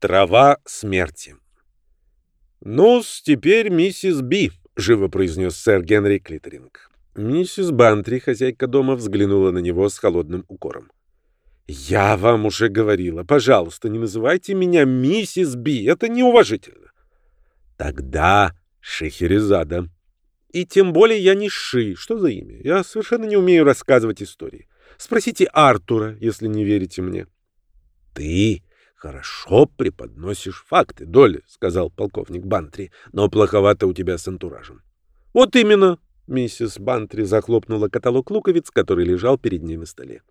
Трава смерти. ну теперь миссис Би», — живо произнес сэр Генри Клитеринг. Миссис Бантри, хозяйка дома, взглянула на него с холодным укором. «Я вам уже говорила. Пожалуйста, не называйте меня миссис Би. Это неуважительно». «Тогда Шехерезада». «И тем более я не Ши. Что за имя? Я совершенно не умею рассказывать истории. Спросите Артура, если не верите мне». «Ты хорошо преподносишь факты, Долли», — сказал полковник Бантри, «но плоховато у тебя с антуражем». «Вот именно», — миссис Бантри захлопнула каталог луковиц, который лежал перед ней на столе.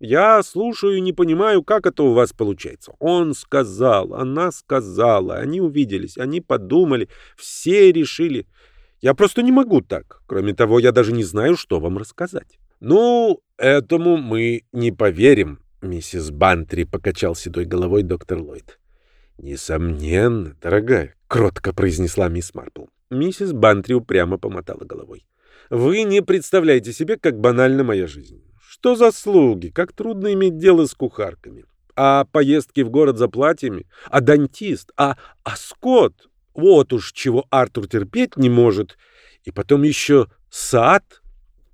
«Я слушаю и не понимаю, как это у вас получается. Он сказал, она сказала, они увиделись, они подумали, все решили. Я просто не могу так. Кроме того, я даже не знаю, что вам рассказать». «Ну, этому мы не поверим», Миссис Бантри покачал седой головой доктор Ллойд. «Несомненно, дорогая», — кротко произнесла мисс Марпл. Миссис Бантри упрямо помотала головой. «Вы не представляете себе, как банальна моя жизнь. Что за слуги, как трудно иметь дело с кухарками. А поездки в город за платьями, а дантист, а, а скот. Вот уж чего Артур терпеть не может. И потом еще сад,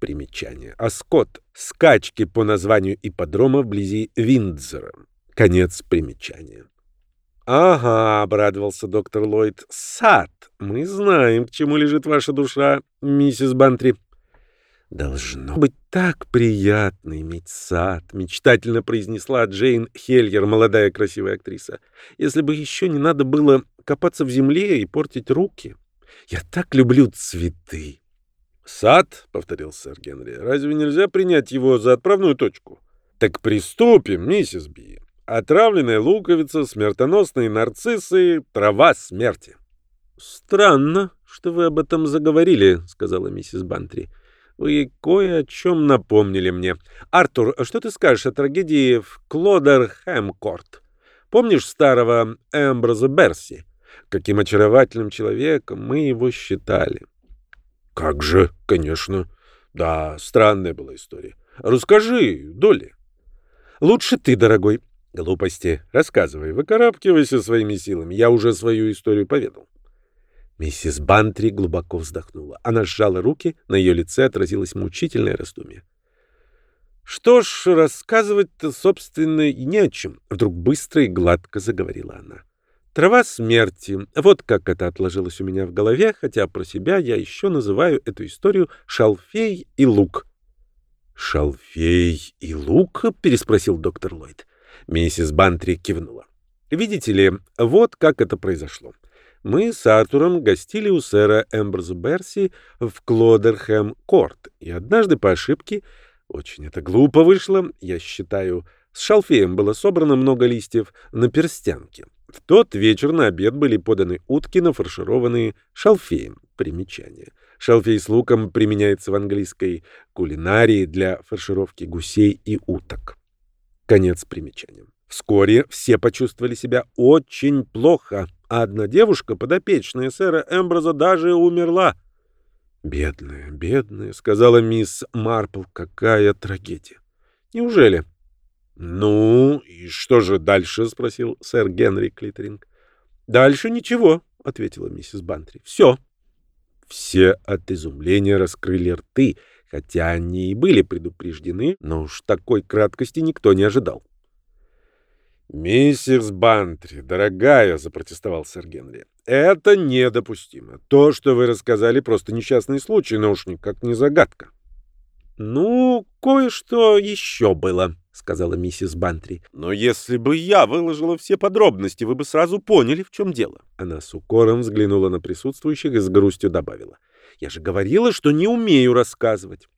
Примечание. Аскот. Скачки по названию ипподрома вблизи Виндзора. Конец примечания. «Ага», — обрадовался доктор Ллойд, — «сад. Мы знаем, к чему лежит ваша душа, миссис Бантри». «Должно быть так приятно иметь сад», — мечтательно произнесла Джейн Хельгер, молодая красивая актриса. «Если бы еще не надо было копаться в земле и портить руки. Я так люблю цветы». «Сад?» — повторил сэр Генри. «Разве нельзя принять его за отправную точку?» «Так приступим, миссис Би. Отравленная луковица, смертоносные нарциссы, трава смерти». «Странно, что вы об этом заговорили», — сказала миссис Бантри. «Вы кое о чем напомнили мне. Артур, что ты скажешь о трагедии в Клодерхэмкорт? Помнишь старого Эмброза Берси? Каким очаровательным человеком мы его считали. Как же, конечно. Да, странная была история. Расскажи, Долли. Лучше ты, дорогой. Глупости. Рассказывай, выкарабкивайся своими силами. Я уже свою историю поведал. Миссис Бантри глубоко вздохнула. Она сжала руки, на ее лице отразилось мучительное раздумье. «Что ж, рассказывать-то, собственно, и не о чем», — вдруг быстро и гладко заговорила она. Трава смерти. Вот как это отложилось у меня в голове, хотя про себя я еще называю эту историю «Шалфей и лук». «Шалфей и лук?» — переспросил доктор Ллойд. Миссис Бантри кивнула. «Видите ли, вот как это произошло. Мы с Артуром гостили у сэра Эмберза Берси в Клодерхэм-Корт, и однажды по ошибке, очень это глупо вышло, я считаю, с шалфеем было собрано много листьев на перстянке. В тот вечер на обед были поданы утки, нафаршированные шалфеем. Примечание. Шалфей с луком применяется в английской кулинарии для фаршировки гусей и уток. Конец примечания. Вскоре все почувствовали себя очень плохо, а одна девушка, подопечная сэра Эмброза, даже умерла. «Бедная, бедная», — сказала мисс Марпл, — «какая трагедия». «Неужели?» «Ну, и что же дальше?» — спросил сэр Генри Клитеринг. «Дальше ничего», — ответила миссис Бантри. «Все». Все от изумления раскрыли рты, хотя они и были предупреждены, но уж такой краткости никто не ожидал. «Миссис Бантри, дорогая», — запротестовал сэр Генри, — «это недопустимо. То, что вы рассказали, просто несчастный случай, но уж никак не загадка». «Ну, кое-что еще было», — сказала миссис Бантри. «Но если бы я выложила все подробности, вы бы сразу поняли, в чем дело». Она с укором взглянула на присутствующих и с грустью добавила. «Я же говорила, что не умею рассказывать».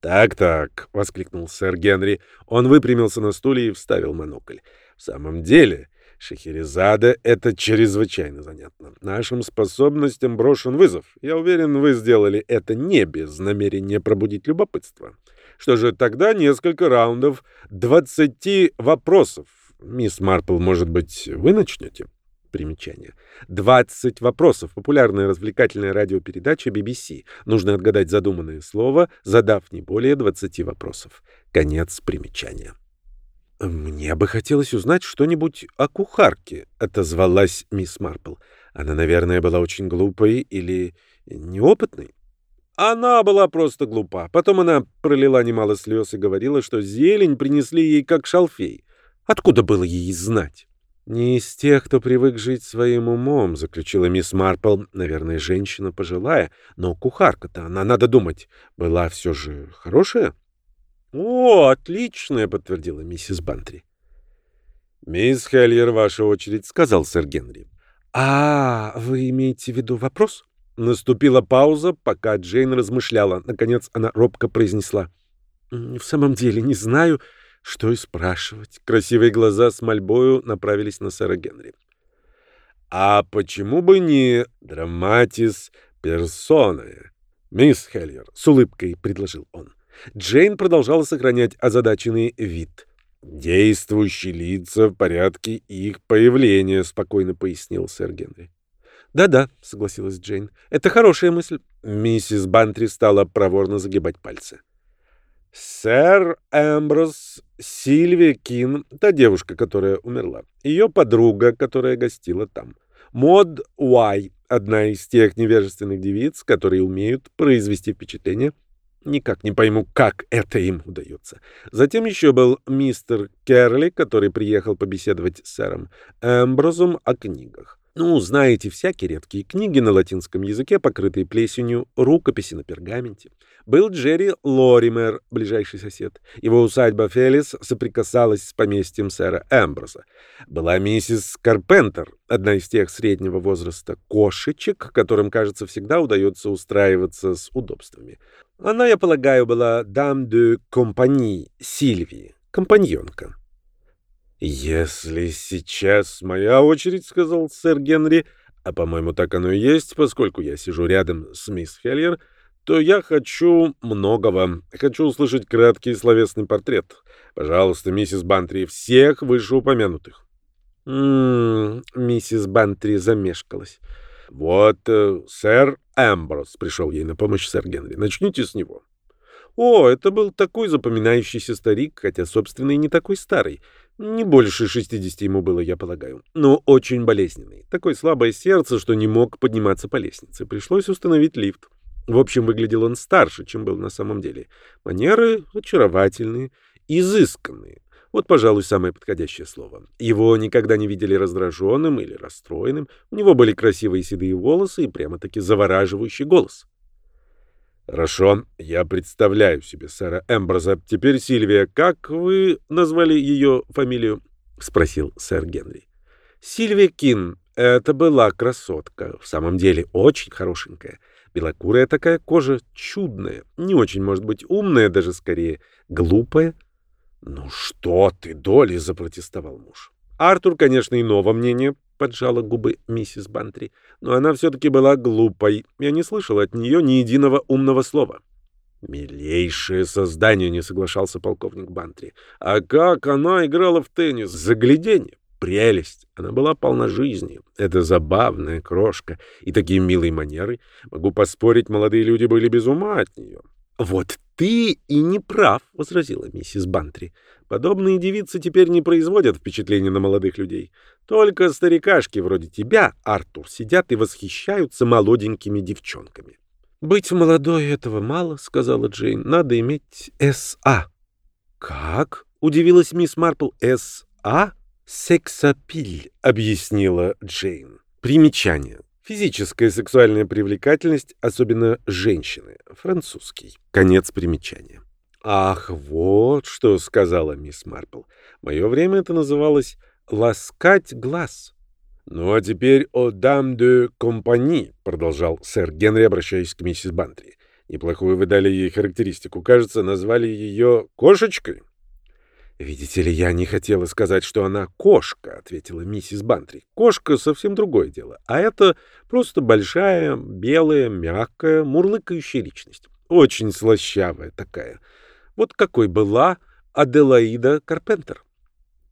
«Так-так», — воскликнул сэр Генри. Он выпрямился на стуле и вставил монокль. «В самом деле, Шахерезада — это чрезвычайно занятно. Нашим способностям брошен вызов. Я уверен, вы сделали это не без намерения пробудить любопытство». Что же, тогда несколько раундов, двадцати вопросов. Мисс Марпл, может быть, вы начнете? Примечание. Двадцать вопросов. Популярная развлекательная радиопередача BBC. Нужно отгадать задуманное слово, задав не более двадцати вопросов. Конец примечания. «Мне бы хотелось узнать что-нибудь о кухарке», — отозвалась мисс Марпл. «Она, наверное, была очень глупой или неопытной». Она была просто глупа. Потом она пролила немало слез и говорила, что зелень принесли ей как шалфей. Откуда было ей знать? «Не из тех, кто привык жить своим умом», — заключила мисс Марпл. «Наверное, женщина пожилая, но кухарка-то, она, надо думать, была все же хорошая». «О, отличная!» — подтвердила миссис Бантри. «Мисс Хеллер, ваша очередь», — сказал сэр Генри. «А, вы имеете в виду вопрос?» Наступила пауза, пока Джейн размышляла. Наконец она робко произнесла. «В самом деле не знаю, что и спрашивать». Красивые глаза с мольбою направились на сэра Генри. «А почему бы не драматис персоне, мисс Хеллер?» — с улыбкой предложил он. Джейн продолжала сохранять озадаченный вид. «Действующие лица в порядке их появления», — спокойно пояснил сэр Генри. «Да-да», — согласилась Джейн. «Это хорошая мысль». Миссис Бантри стала проворно загибать пальцы. «Сэр Эмброс Сильвия Кин, та девушка, которая умерла, ее подруга, которая гостила там. Мод Уай, одна из тех невежественных девиц, которые умеют произвести впечатление — Никак не пойму, как это им удается. Затем еще был мистер Керли, который приехал побеседовать с сэром Эмброзом о книгах. Ну, знаете, всякие редкие книги на латинском языке, покрытые плесенью, рукописи на пергаменте. Был Джерри Лоример, ближайший сосед. Его усадьба Фелис соприкасалась с поместьем сэра Эмброса. Была миссис Карпентер, одна из тех среднего возраста кошечек, которым, кажется, всегда удается устраиваться с удобствами. Она, я полагаю, была дам де компании Сильвии, компаньонка. «Если сейчас моя очередь», — сказал сэр Генри, «а, по-моему, так оно и есть, поскольку я сижу рядом с мисс Хеллер», то я хочу многого. Хочу услышать краткий словесный портрет. Пожалуйста, миссис Бантри, всех вышеупомянутых. М-м, миссис Бантри замешкалась. Вот э, сэр Эмброс пришел ей на помощь, сэр Генри. Начните с него. О, это был такой запоминающийся старик, хотя, собственно, и не такой старый. Не больше 60 ему было, я полагаю. Но очень болезненный. Такое слабое сердце, что не мог подниматься по лестнице. Пришлось установить лифт. В общем, выглядел он старше, чем был на самом деле. Манеры очаровательные, изысканные. Вот, пожалуй, самое подходящее слово. Его никогда не видели раздраженным или расстроенным. У него были красивые седые волосы и прямо-таки завораживающий голос. «Хорошо, я представляю себе сэра Эмброза. Теперь, Сильвия, как вы назвали ее фамилию?» — спросил сэр Генри. «Сильвия Кин. Это была красотка. В самом деле, очень хорошенькая. Белокурая такая кожа, чудная. Не очень, может быть, умная, даже скорее глупая». «Ну что ты, Доли!» — запротестовал муж. Артур, конечно, иного мнения, — поджала губы миссис Бантри. Но она все-таки была глупой. Я не слышал от нее ни единого умного слова. «Милейшее создание», — не соглашался полковник Бантри. «А как она играла в теннис! Загляденье! Прелесть! Она была полна жизни. Это забавная крошка. И такие милые манеры. Могу поспорить, молодые люди были без ума от нее». «Вот ты и не прав», — возразила миссис Бантри. «Подобные девицы теперь не производят впечатления на молодых людей. Только старикашки вроде тебя, Артур, сидят и восхищаются молоденькими девчонками». «Быть молодой этого мало», — сказала Джейн. «Надо иметь С.А». «Как?» — удивилась мисс Марпл. «С.А.?» «Сексапиль», — объяснила Джейн. Примечание. Физическая сексуальная привлекательность, особенно женщины. Французский. Конец примечания. «Ах, вот что», — сказала мисс Марпл. «Мое время это называлось ласкать глаз. Ну а теперь о дам де компании, продолжал сэр Генри, обращаясь к миссис Бантри. Неплохую вы дали ей характеристику. Кажется, назвали ее кошечкой. «Видите ли, я не хотела сказать, что она кошка», — ответила миссис Бантри. «Кошка — совсем другое дело, а это просто большая, белая, мягкая, мурлыкающая личность. Очень слащавая такая. Вот какой была Аделаида Карпентер».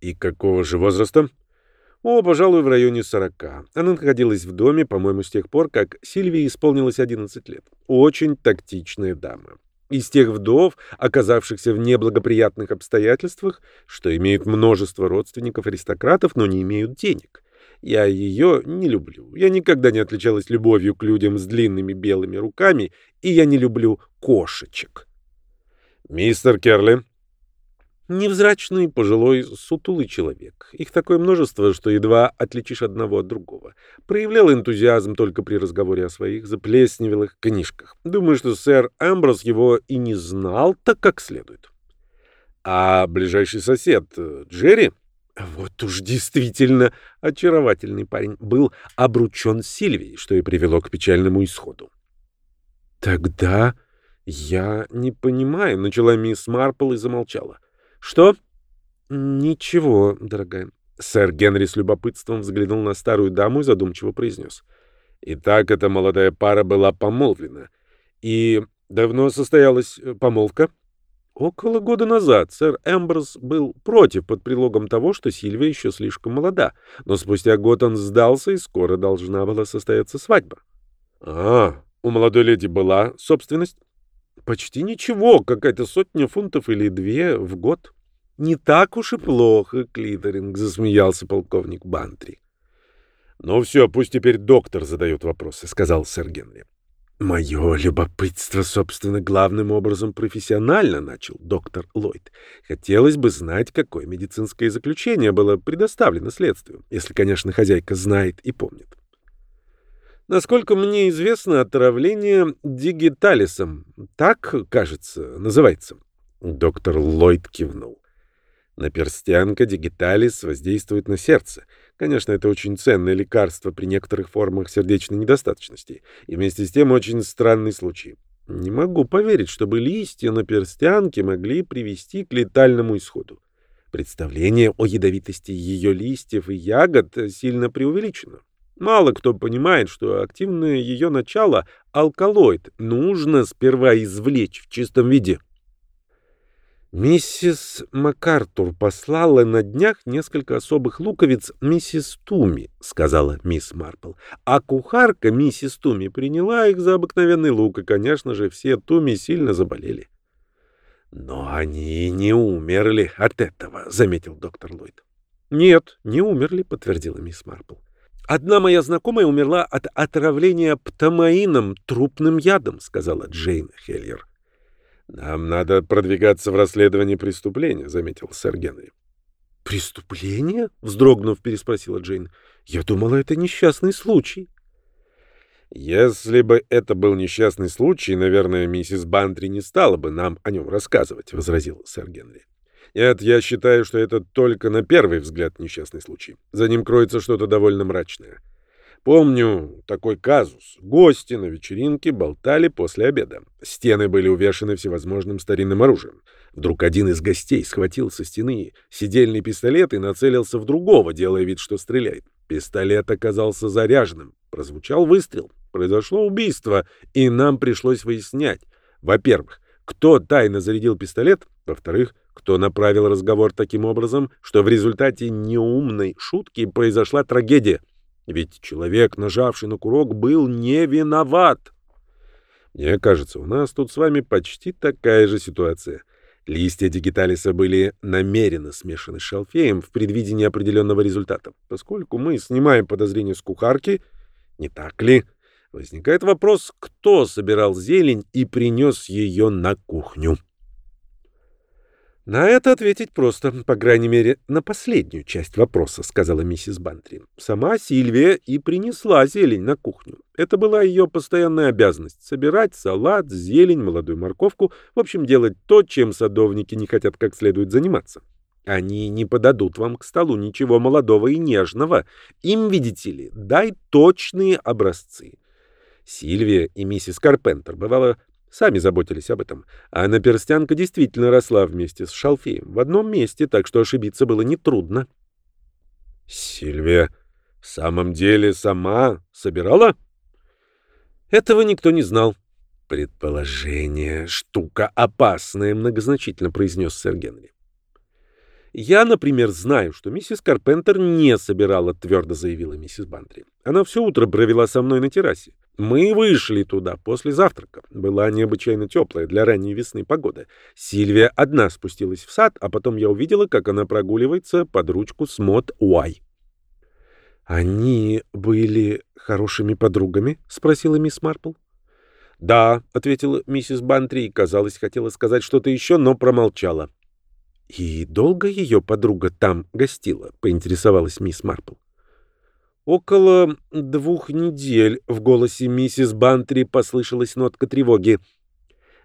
И какого же возраста? О, пожалуй, в районе сорока. Она находилась в доме, по-моему, с тех пор, как Сильвии исполнилось 11 лет. Очень тактичная дама. Из тех вдов, оказавшихся в неблагоприятных обстоятельствах, что имеют множество родственников-аристократов, но не имеют денег. Я ее не люблю. Я никогда не отличалась любовью к людям с длинными белыми руками, и я не люблю кошечек. «Мистер Керли», Невзрачный, пожилой, сутулый человек. Их такое множество, что едва отличишь одного от другого. Проявлял энтузиазм только при разговоре о своих заплесневелых книжках. Думаю, что сэр Эмброс его и не знал так как следует. А ближайший сосед, Джерри, вот уж действительно очаровательный парень, был обручен Сильвией, что и привело к печальному исходу. «Тогда я не понимаю», — начала мисс Марпл и замолчала. «Что?» «Ничего, дорогая». Сэр Генри с любопытством взглянул на старую даму и задумчиво произнес. «Итак, эта молодая пара была помолвлена. И давно состоялась э, помолвка?» Около года назад сэр Эмброс был против под предлогом того, что Сильвия еще слишком молода, но спустя год он сдался, и скоро должна была состояться свадьба. — А, у молодой леди была собственность? — Почти ничего, какая-то сотня фунтов или две в год. Не так уж и плохо, Клиторинг, засмеялся полковник Бантри. Ну все, пусть теперь доктор задает вопросы, сказал сэр Генри. Мое любопытство, собственно, главным образом профессионально начал доктор Ллойд. Хотелось бы знать, какое медицинское заключение было предоставлено следствию, если, конечно, хозяйка знает и помнит. Насколько мне известно, отравление дигиталисом, так, кажется, называется. Доктор Ллойд кивнул. Наперстянка дигиталис воздействует на сердце. Конечно, это очень ценное лекарство при некоторых формах сердечной недостаточности. И вместе с тем очень странный случай. Не могу поверить, чтобы листья наперстянки могли привести к летальному исходу. Представление о ядовитости ее листьев и ягод сильно преувеличено. Мало кто понимает, что активное ее начало — алкалоид. Нужно сперва извлечь в чистом виде. Миссис МакАртур послала на днях несколько особых луковиц миссис Туми, сказала мисс Марпл. А кухарка миссис Туми приняла их за обыкновенный лук, и, конечно же, все Туми сильно заболели. Но они не умерли от этого, заметил доктор Ллойд. Нет, не умерли, подтвердила мисс Марпл. Одна моя знакомая умерла от отравления птамаином, трупным ядом, сказала Джейн Хельер. «Нам надо продвигаться в расследовании преступления», — заметил сэр Генри. «Преступление?» — вздрогнув, переспросила Джейн. «Я думала, это несчастный случай». «Если бы это был несчастный случай, наверное, миссис Бантри не стала бы нам о нем рассказывать», — возразил сэр Генри. «Нет, я считаю, что это только на первый взгляд несчастный случай. За ним кроется что-то довольно мрачное. Помню такой казус. Гости на вечеринке болтали после обеда. Стены были увешаны всевозможным старинным оружием. Вдруг один из гостей схватил со стены сидельный пистолет и нацелился в другого, делая вид, что стреляет. Пистолет оказался заряженным. Прозвучал выстрел. Произошло убийство, и нам пришлось выяснять. Во-первых, кто тайно зарядил пистолет, во-вторых, кто направил разговор таким образом, что в результате неумной шутки произошла трагедия — ведь человек, нажавший на курок, был не виноват. Мне кажется, у нас тут с вами почти такая же ситуация. Листья дигиталиса были намеренно смешаны с шалфеем в предвидении определенного результата. Поскольку мы снимаем подозрения с кухарки, не так ли? Возникает вопрос, кто собирал зелень и принес ее на кухню. «На это ответить просто, по крайней мере, на последнюю часть вопроса», — сказала миссис Бантри. «Сама Сильвия и принесла зелень на кухню. Это была ее постоянная обязанность — собирать салат, зелень, молодую морковку, в общем, делать то, чем садовники не хотят как следует заниматься. Они не подадут вам к столу ничего молодого и нежного. Им, видите ли, дай точные образцы». Сильвия и миссис Карпентер, бывало, Сами заботились об этом. А наперстянка действительно росла вместе с шалфеем в одном месте, так что ошибиться было нетрудно. Сильвия в самом деле сама собирала? Этого никто не знал. Предположение — штука опасная, многозначительно произнес сэр Генри. «Я, например, знаю, что миссис Карпентер не собирала», — твердо заявила миссис Бантри. «Она все утро провела со мной на террасе. Мы вышли туда после завтрака. Была необычайно теплая для ранней весны погода. Сильвия одна спустилась в сад, а потом я увидела, как она прогуливается под ручку с Мод Уай. «Они были хорошими подругами?» — спросила мисс Марпл. «Да», — ответила миссис Бантри и, казалось, хотела сказать что-то еще, но промолчала. «И долго ее подруга там гостила?» — поинтересовалась мисс Марпл. Около двух недель в голосе миссис Бантри послышалась нотка тревоги.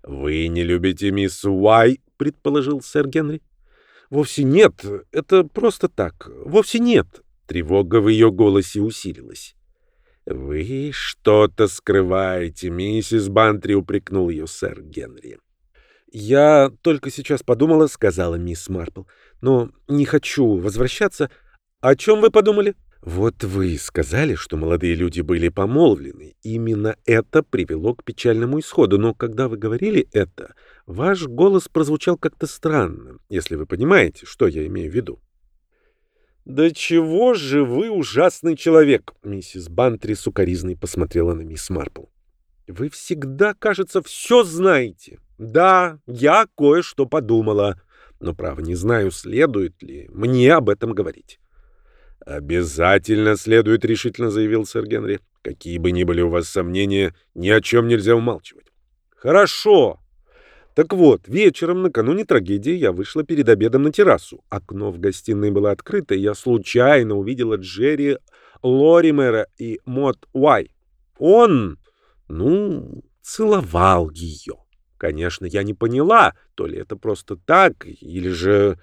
«Вы не любите мисс Уай?» — предположил сэр Генри. «Вовсе нет. Это просто так. Вовсе нет». Тревога в ее голосе усилилась. «Вы что-то скрываете, миссис Бантри», — упрекнул ее сэр Генри. «Я только сейчас подумала», — сказала мисс Марпл. «Но не хочу возвращаться. О чем вы подумали?» Вот вы сказали, что молодые люди были помолвлены. Именно это привело к печальному исходу. Но когда вы говорили это, ваш голос прозвучал как-то странно, если вы понимаете, что я имею в виду. «Да чего же вы ужасный человек!» Миссис Бантри сукоризной посмотрела на мисс Марпл. «Вы всегда, кажется, все знаете. Да, я кое-что подумала, но, право, не знаю, следует ли мне об этом говорить». «Обязательно следует», — решительно заявил сэр Генри. «Какие бы ни были у вас сомнения, ни о чем нельзя умалчивать». «Хорошо. Так вот, вечером накануне трагедии я вышла перед обедом на террасу. Окно в гостиной было открыто, и я случайно увидела Джерри Лоримера и Мот Уай. Он, ну, целовал ее. Конечно, я не поняла, то ли это просто так, или же...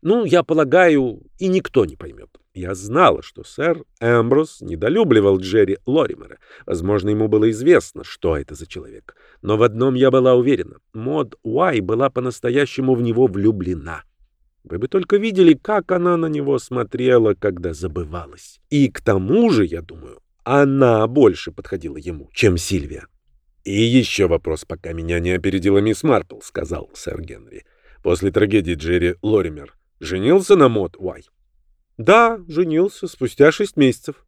Ну, я полагаю, и никто не поймет. Я знала, что сэр Эмброс недолюбливал Джерри Лоримера. Возможно, ему было известно, что это за человек. Но в одном я была уверена. Мод Уай была по-настоящему в него влюблена. Вы бы только видели, как она на него смотрела, когда забывалась. И к тому же, я думаю, она больше подходила ему, чем Сильвия. «И еще вопрос, пока меня не опередила мисс Марпл», — сказал сэр Генри. После трагедии Джерри Лоример женился на Мод Уай. Да, женился спустя шесть месяцев.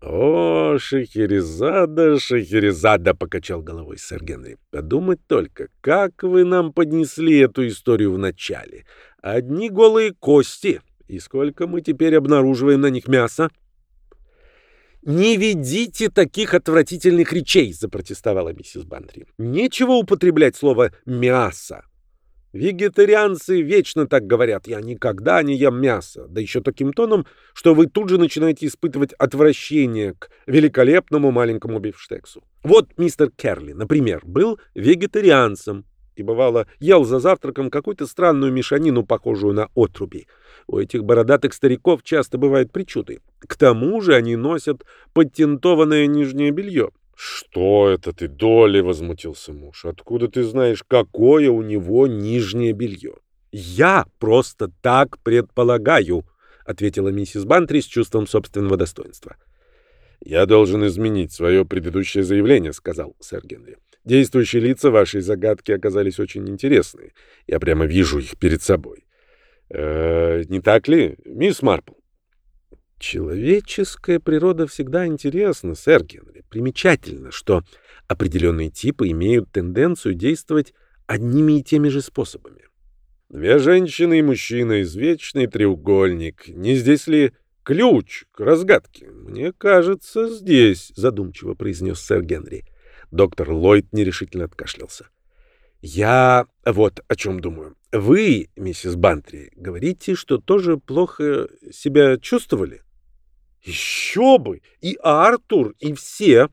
«О, Шахерезада, Шахерезада!» — покачал головой сэр Генри. «Подумать только, как вы нам поднесли эту историю вначале. Одни голые кости. И сколько мы теперь обнаруживаем на них мяса?» «Не ведите таких отвратительных речей!» — запротестовала миссис Бантри. «Нечего употреблять слово «мясо». Вегетарианцы вечно так говорят. Я никогда не ем мясо. Да еще таким тоном, что вы тут же начинаете испытывать отвращение к великолепному маленькому бифштексу. Вот мистер Керли, например, был вегетарианцем и, бывало, ел за завтраком какую-то странную мешанину, похожую на отруби. У этих бородатых стариков часто бывают причуды. К тому же они носят патентованное нижнее белье. «Что это ты, Долли?» — возмутился муж. «Откуда ты знаешь, какое у него нижнее белье?» «Я просто так предполагаю», — ответила миссис Бантри с чувством собственного достоинства. «Я должен изменить свое предыдущее заявление», — сказал сэр Генри. «Действующие лица вашей загадки оказались очень интересны. Я прямо вижу их перед собой. Э, не так ли, мисс Марпл?» Человеческая природа всегда интересна, сэр Генри. Примечательно, что определенные типы имеют тенденцию действовать одними и теми же способами. Две женщины и мужчина, извечный треугольник. Не здесь ли ключ к разгадке? Мне кажется, здесь, задумчиво произнес сэр Генри. Доктор Ллойд нерешительно откашлялся. Я вот о чем думаю. Вы, миссис Бантри, говорите, что тоже плохо себя чувствовали? Еще бы! И Артур, и все.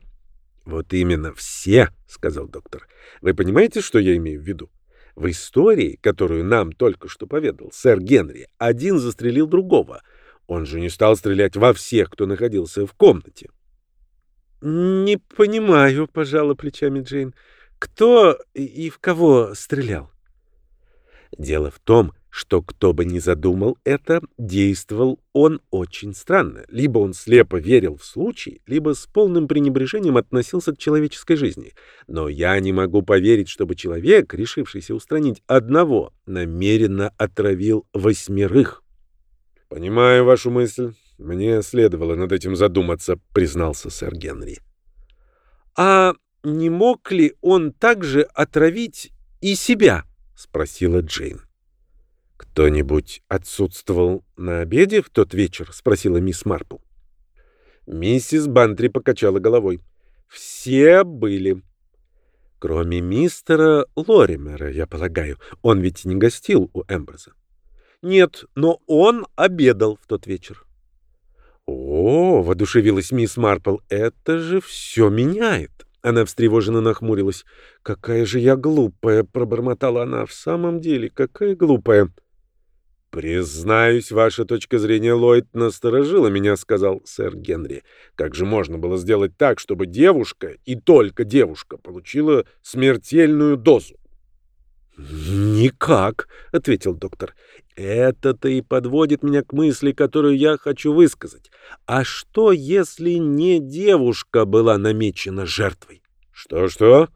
Вот именно все, сказал доктор. Вы понимаете, что я имею в виду? В истории, которую нам только что поведал сэр Генри, один застрелил другого. Он же не стал стрелять во всех, кто находился в комнате. Не понимаю, пожала плечами Джейн. Кто и в кого стрелял? Дело в том, что кто бы ни задумал это, действовал он очень странно. Либо он слепо верил в случай, либо с полным пренебрежением относился к человеческой жизни. Но я не могу поверить, чтобы человек, решившийся устранить одного, намеренно отравил восьмерых. «Понимаю вашу мысль. Мне следовало над этим задуматься», — признался сэр Генри. А не мог ли он также отравить и себя? спросила Джейн. Кто-нибудь отсутствовал на обеде в тот вечер? спросила мисс Марпл. Миссис Бантри покачала головой. Все были. Кроме мистера Лоримера, я полагаю. Он ведь не гостил у Эмброза. Нет, но он обедал в тот вечер. О, воодушевилась мисс Марпл, это же все меняет. Она встревоженно нахмурилась. «Какая же я глупая!» — пробормотала она. «В самом деле, какая глупая!» «Признаюсь, ваша точка зрения, Ллойд, насторожила меня», — сказал сэр Генри. «Как же можно было сделать так, чтобы девушка, и только девушка, получила смертельную дозу?» «Никак», — ответил доктор. «Это-то и подводит меня к мысли, которую я хочу высказать. А что, если не девушка была намечена жертвой?» «Что-что?»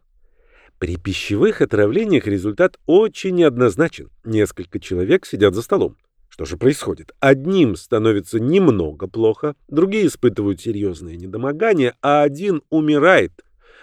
При пищевых отравлениях результат очень неоднозначен. Несколько человек сидят за столом. Что же происходит? Одним становится немного плохо, другие испытывают серьезное недомогание, а один умирает.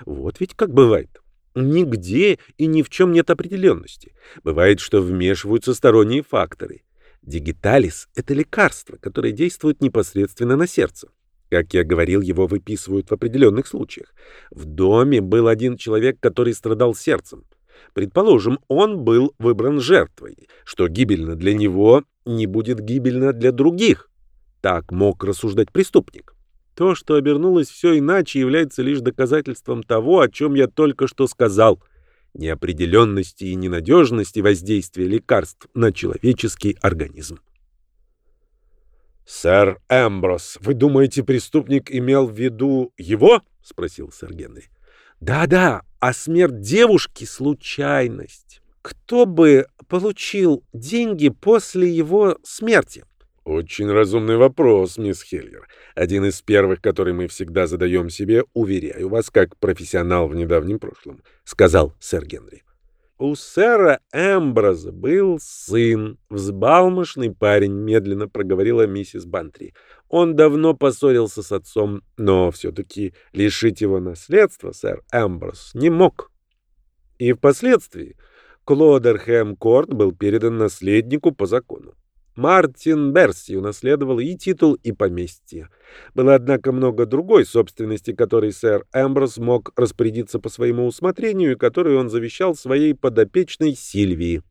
Вот ведь как бывает. Нигде и ни в чем нет определенности. Бывает, что вмешиваются сторонние факторы. Дигиталис – это лекарство, которое действует непосредственно на сердце. Как я говорил, его выписывают в определенных случаях. В доме был один человек, который страдал сердцем. Предположим, он был выбран жертвой, что гибельно для него, не будет гибельно для других. Так мог рассуждать преступник. То, что обернулось все иначе, является лишь доказательством того, о чем я только что сказал — неопределенности и ненадежности воздействия лекарств на человеческий организм. «Сэр Эмброс, вы думаете, преступник имел в виду его?» — спросил сэр Генри. «Да-да, а смерть девушки — случайность. Кто бы получил деньги после его смерти?» Очень разумный вопрос, мисс Хиллер. Один из первых, который мы всегда задаем себе, уверяю вас, как профессионал в недавнем прошлом, сказал сэр Генри. У сэра Эмброза был сын, взбалмошный парень, медленно проговорила миссис Бантри. Он давно поссорился с отцом, но все-таки лишить его наследства сэр Эмброз не мог. И впоследствии Клодерхэм Корт был передан наследнику по закону. Мартин Берси унаследовал и титул, и поместье. Было, однако, много другой собственности, которой сэр Эмброс мог распорядиться по своему усмотрению и которую он завещал своей подопечной Сильвии.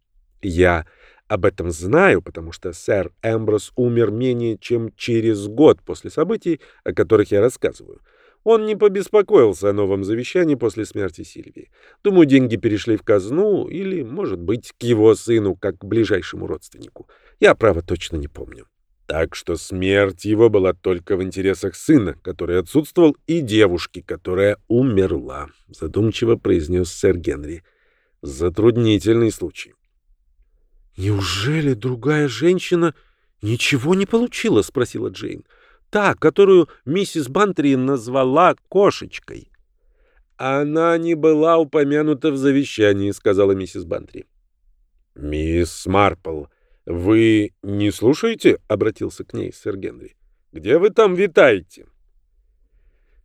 Я об этом знаю, потому что сэр Эмброс умер менее чем через год после событий, о которых я рассказываю. Он не побеспокоился о новом завещании после смерти Сильвии. Думаю, деньги перешли в казну или, может быть, к его сыну, как к ближайшему родственнику. Я, право, точно не помню. Так что смерть его была только в интересах сына, который отсутствовал, и девушки, которая умерла, задумчиво произнес сэр Генри. Затруднительный случай. Неужели другая женщина ничего не получила, спросила Джейн та, которую миссис Бантри назвала кошечкой. Она не была упомянута в завещании, сказала миссис Бантри. Мисс Марпл, вы не слушаете? обратился к ней сэр Генри. Где вы там витаете?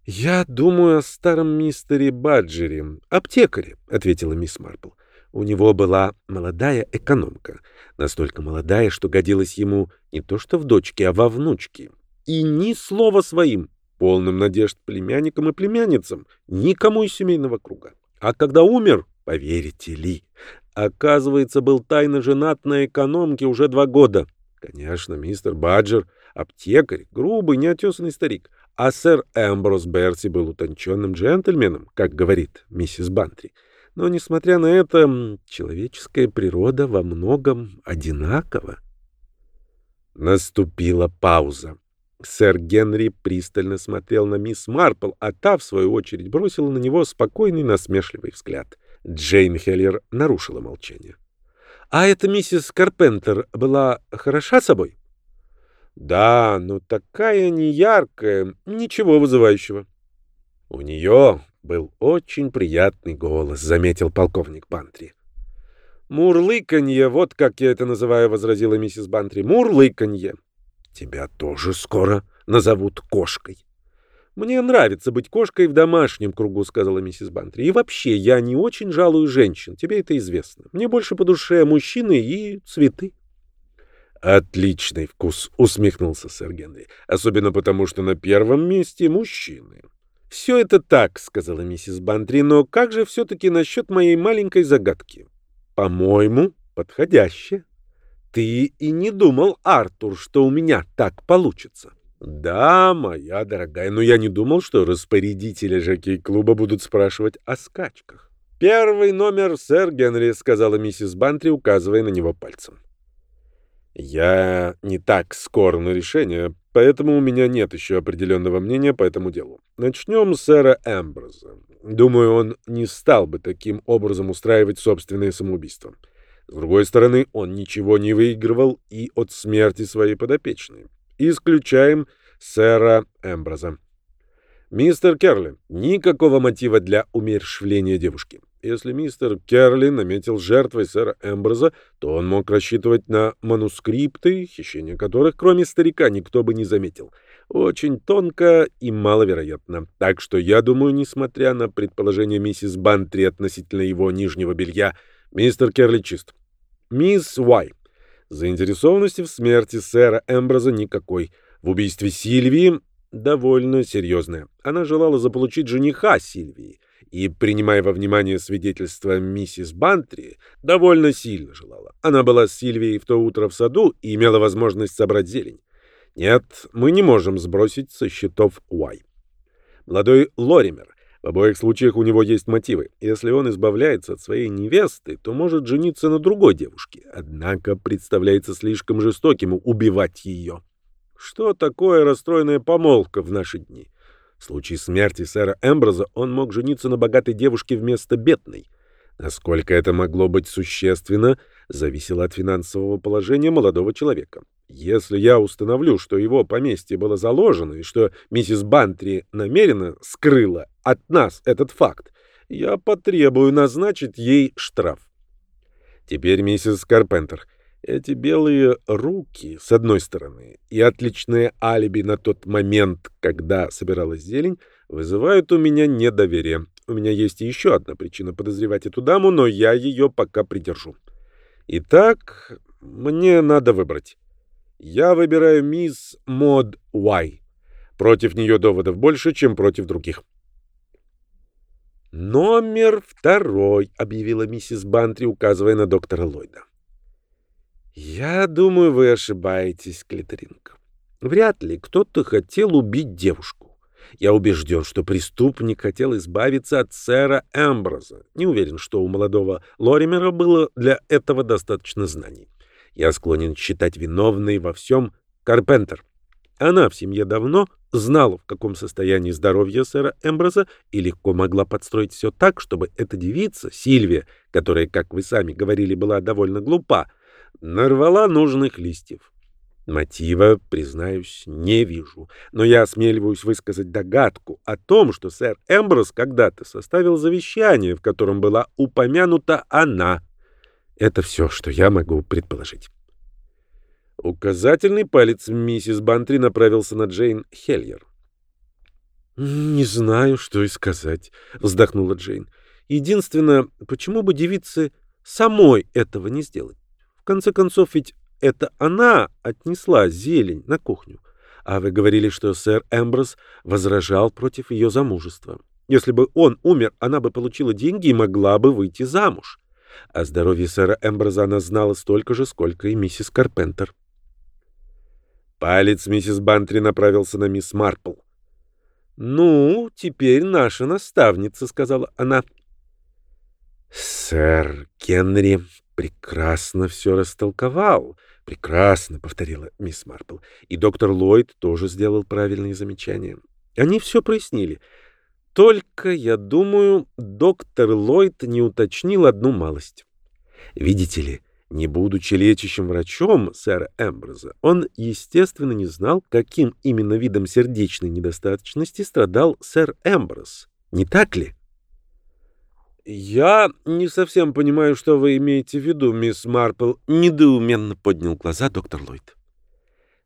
Я думаю о старом мистере Баджере, аптекаре, ответила мисс Марпл. У него была молодая экономка, настолько молодая, что годилась ему не то что в дочке, а во внучке и ни слова своим, полным надежд племянникам и племянницам, никому из семейного круга. А когда умер, поверите ли, оказывается, был тайно женат на экономке уже два года. Конечно, мистер Баджер — аптекарь, грубый, неотесанный старик, а сэр Эмброс Берти был утонченным джентльменом, как говорит миссис Бантри. Но, несмотря на это, человеческая природа во многом одинакова. Наступила пауза. Сэр Генри пристально смотрел на мисс Марпл, а та, в свою очередь, бросила на него спокойный насмешливый взгляд. Джейн Хеллер нарушила молчание. «А эта миссис Карпентер была хороша собой?» «Да, но такая неяркая, ничего вызывающего». «У нее был очень приятный голос», — заметил полковник Бантри. «Мурлыканье, вот как я это называю», — возразила миссис Бантри. «Мурлыканье». Тебя тоже скоро назовут кошкой. «Мне нравится быть кошкой в домашнем кругу», — сказала миссис Бантри. «И вообще, я не очень жалую женщин, тебе это известно. Мне больше по душе мужчины и цветы». «Отличный вкус», — усмехнулся сэр Генри. «Особенно потому, что на первом месте мужчины». «Все это так», — сказала миссис Бантри, «но как же все-таки насчет моей маленькой загадки?» «По-моему, подходяще». «Ты и не думал, Артур, что у меня так получится?» «Да, моя дорогая, но я не думал, что распорядители жокей-клуба будут спрашивать о скачках». «Первый номер, сэр Генри», — сказала миссис Бантри, указывая на него пальцем. «Я не так скор на решение, поэтому у меня нет еще определенного мнения по этому делу. Начнем с сэра Эмброза. Думаю, он не стал бы таким образом устраивать собственное самоубийство. С другой стороны, он ничего не выигрывал и от смерти своей подопечной. Исключаем сэра Эмброза. Мистер Керли, никакого мотива для умершвления девушки. Если мистер Керли наметил жертвой сэра Эмброза, то он мог рассчитывать на манускрипты, хищение которых, кроме старика, никто бы не заметил. Очень тонко и маловероятно. Так что я думаю, несмотря на предположение миссис Бантри относительно его нижнего белья, мистер Керли чист. Мисс Уай. Заинтересованности в смерти сэра Эмброза никакой. В убийстве Сильвии довольно серьезная. Она желала заполучить жениха Сильвии. И, принимая во внимание свидетельство миссис Бантри, довольно сильно желала. Она была с Сильвией в то утро в саду и имела возможность собрать зелень. Нет, мы не можем сбросить со счетов Уай. Молодой Лоример в обоих случаях у него есть мотивы. Если он избавляется от своей невесты, то может жениться на другой девушке. Однако представляется слишком жестоким убивать ее. Что такое расстроенная помолвка в наши дни? В случае смерти сэра Эмброза он мог жениться на богатой девушке вместо бедной. Насколько это могло быть существенно, зависело от финансового положения молодого человека. Если я установлю, что его поместье было заложено и что миссис Бантри намеренно скрыла от нас этот факт, я потребую назначить ей штраф. Теперь миссис Карпентер. Эти белые руки, с одной стороны, и отличное алиби на тот момент, когда собиралась зелень, вызывают у меня недоверие. У меня есть еще одна причина подозревать эту даму, но я ее пока придержу. Итак, мне надо выбрать. Я выбираю мисс Мод Уай. Против нее доводов больше, чем против других. «Номер второй», — объявила миссис Бантри, указывая на доктора Ллойда. «Я думаю, вы ошибаетесь, Клитеринг. Вряд ли кто-то хотел убить девушку. Я убежден, что преступник хотел избавиться от сэра Эмброза. Не уверен, что у молодого Лоримера было для этого достаточно знаний. Я склонен считать виновной во всем Карпентер. Она в семье давно знала, в каком состоянии здоровье сэра Эмброса, и легко могла подстроить все так, чтобы эта девица, Сильвия, которая, как вы сами говорили, была довольно глупа, нарвала нужных листьев. Мотива, признаюсь, не вижу, но я осмеливаюсь высказать догадку о том, что сэр Эмброс когда-то составил завещание, в котором была упомянута она, это все, что я могу предположить. Указательный палец миссис Бантри направился на Джейн Хельер. «Не знаю, что и сказать», — вздохнула Джейн. «Единственное, почему бы девице самой этого не сделать? В конце концов, ведь это она отнесла зелень на кухню. А вы говорили, что сэр Эмброс возражал против ее замужества. Если бы он умер, она бы получила деньги и могла бы выйти замуж. О здоровье сэра Эмброза она знала столько же, сколько и миссис Карпентер. Палец миссис Бантри направился на мисс Марпл. «Ну, теперь наша наставница», — сказала она. «Сэр Генри прекрасно все растолковал». «Прекрасно», — повторила мисс Марпл. И доктор Ллойд тоже сделал правильные замечания. Они все прояснили. Только, я думаю, доктор Ллойд не уточнил одну малость. Видите ли, не будучи лечащим врачом сэра Эмброза, он, естественно, не знал, каким именно видом сердечной недостаточности страдал сэр Эмброз. Не так ли? «Я не совсем понимаю, что вы имеете в виду, мисс Марпл», — недоуменно поднял глаза доктор Ллойд.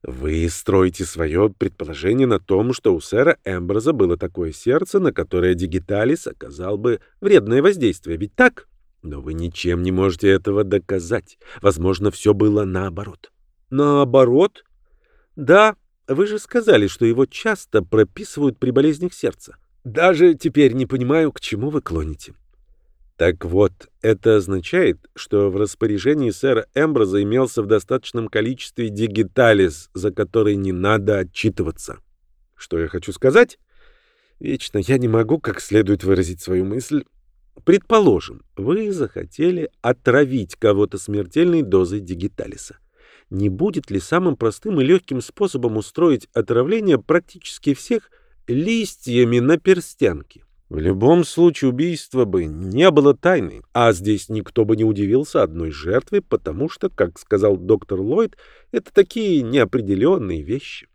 Вы строите свое предположение на том, что у сэра Эмброза было такое сердце, на которое Дигиталис оказал бы вредное воздействие, ведь так? Но вы ничем не можете этого доказать. Возможно, все было наоборот. Наоборот? Да, вы же сказали, что его часто прописывают при болезнях сердца. Даже теперь не понимаю, к чему вы клоните. Так вот, это означает, что в распоряжении сэра Эмброза имелся в достаточном количестве дигиталис, за который не надо отчитываться. Что я хочу сказать? Вечно я не могу как следует выразить свою мысль. Предположим, вы захотели отравить кого-то смертельной дозой дигиталиса. Не будет ли самым простым и легким способом устроить отравление практически всех листьями на перстянке? В любом случае убийство бы не было тайной, а здесь никто бы не удивился одной жертве, потому что, как сказал доктор Ллойд, это такие неопределенные вещи.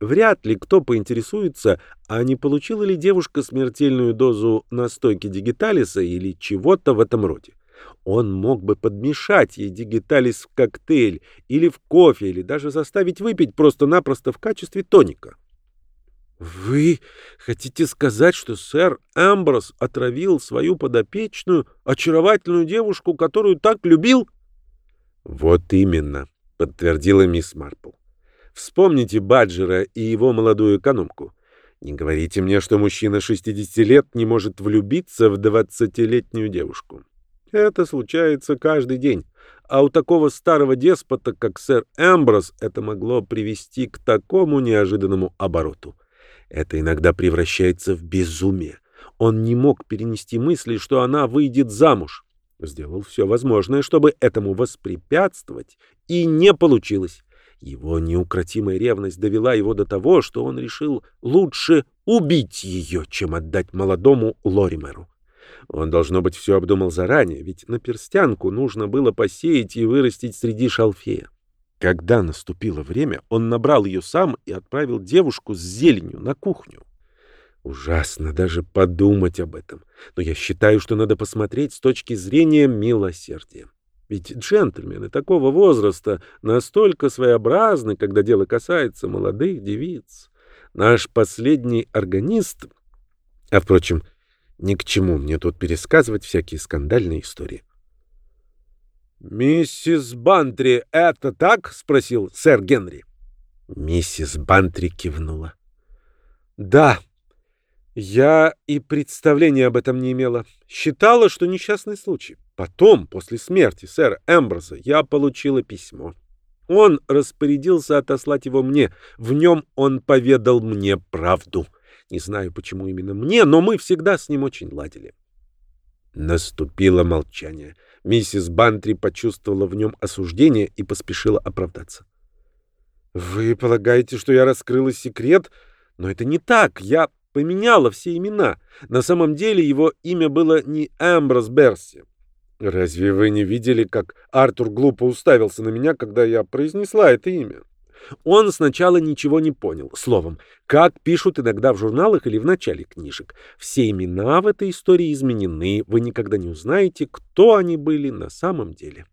Вряд ли кто поинтересуется, а не получила ли девушка смертельную дозу настойки дигиталиса или чего-то в этом роде. Он мог бы подмешать ей дигиталис в коктейль или в кофе, или даже заставить выпить просто-напросто в качестве тоника. «Вы хотите сказать, что сэр Эмброс отравил свою подопечную, очаровательную девушку, которую так любил?» «Вот именно», — подтвердила мисс Марпл. «Вспомните Баджера и его молодую экономку. Не говорите мне, что мужчина 60 лет не может влюбиться в 20-летнюю девушку. Это случается каждый день. А у такого старого деспота, как сэр Эмброс, это могло привести к такому неожиданному обороту. Это иногда превращается в безумие. Он не мог перенести мысли, что она выйдет замуж. Сделал все возможное, чтобы этому воспрепятствовать, и не получилось. Его неукротимая ревность довела его до того, что он решил лучше убить ее, чем отдать молодому Лоримеру. Он, должно быть, все обдумал заранее, ведь на перстянку нужно было посеять и вырастить среди шалфея. Когда наступило время, он набрал ее сам и отправил девушку с зеленью на кухню. Ужасно даже подумать об этом, но я считаю, что надо посмотреть с точки зрения милосердия. Ведь джентльмены такого возраста настолько своеобразны, когда дело касается молодых девиц. Наш последний органист... А, впрочем, ни к чему мне тут пересказывать всякие скандальные истории. «Миссис Бантри, это так?» — спросил сэр Генри. Миссис Бантри кивнула. «Да, я и представления об этом не имела. Считала, что несчастный случай. Потом, после смерти сэра Эмброса, я получила письмо. Он распорядился отослать его мне. В нем он поведал мне правду. Не знаю, почему именно мне, но мы всегда с ним очень ладили». Наступило молчание. Миссис Бантри почувствовала в нем осуждение и поспешила оправдаться. «Вы полагаете, что я раскрыла секрет? Но это не так. Я поменяла все имена. На самом деле его имя было не Эмброс Берси. Разве вы не видели, как Артур глупо уставился на меня, когда я произнесла это имя? Он сначала ничего не понял. Словом, как пишут иногда в журналах или в начале книжек. Все имена в этой истории изменены. Вы никогда не узнаете, кто они были на самом деле.